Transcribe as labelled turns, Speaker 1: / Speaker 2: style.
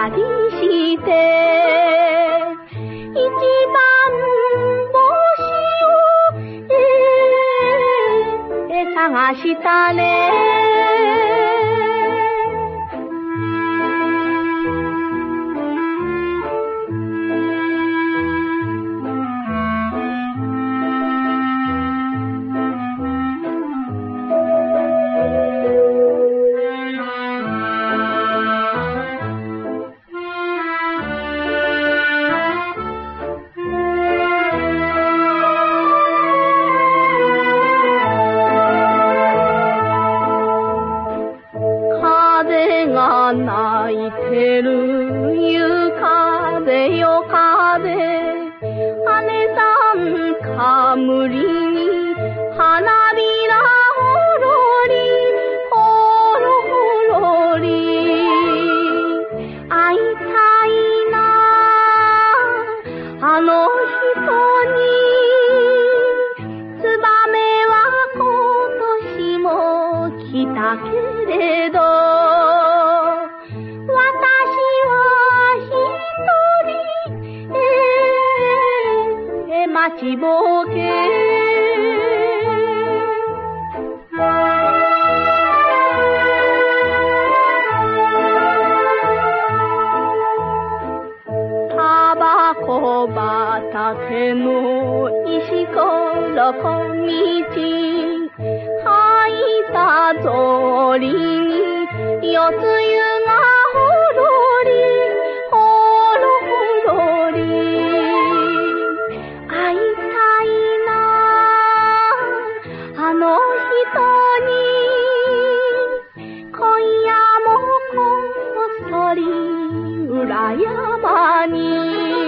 Speaker 1: 一番星をええ探したね。る夕風よ風姉さんかむりに花びらほろりほろほろり会いたいなあの人にツバメは今年も来たけれど待ちぼけ。タバコ畑の石ころ小道。履いた草履に四つ湯山に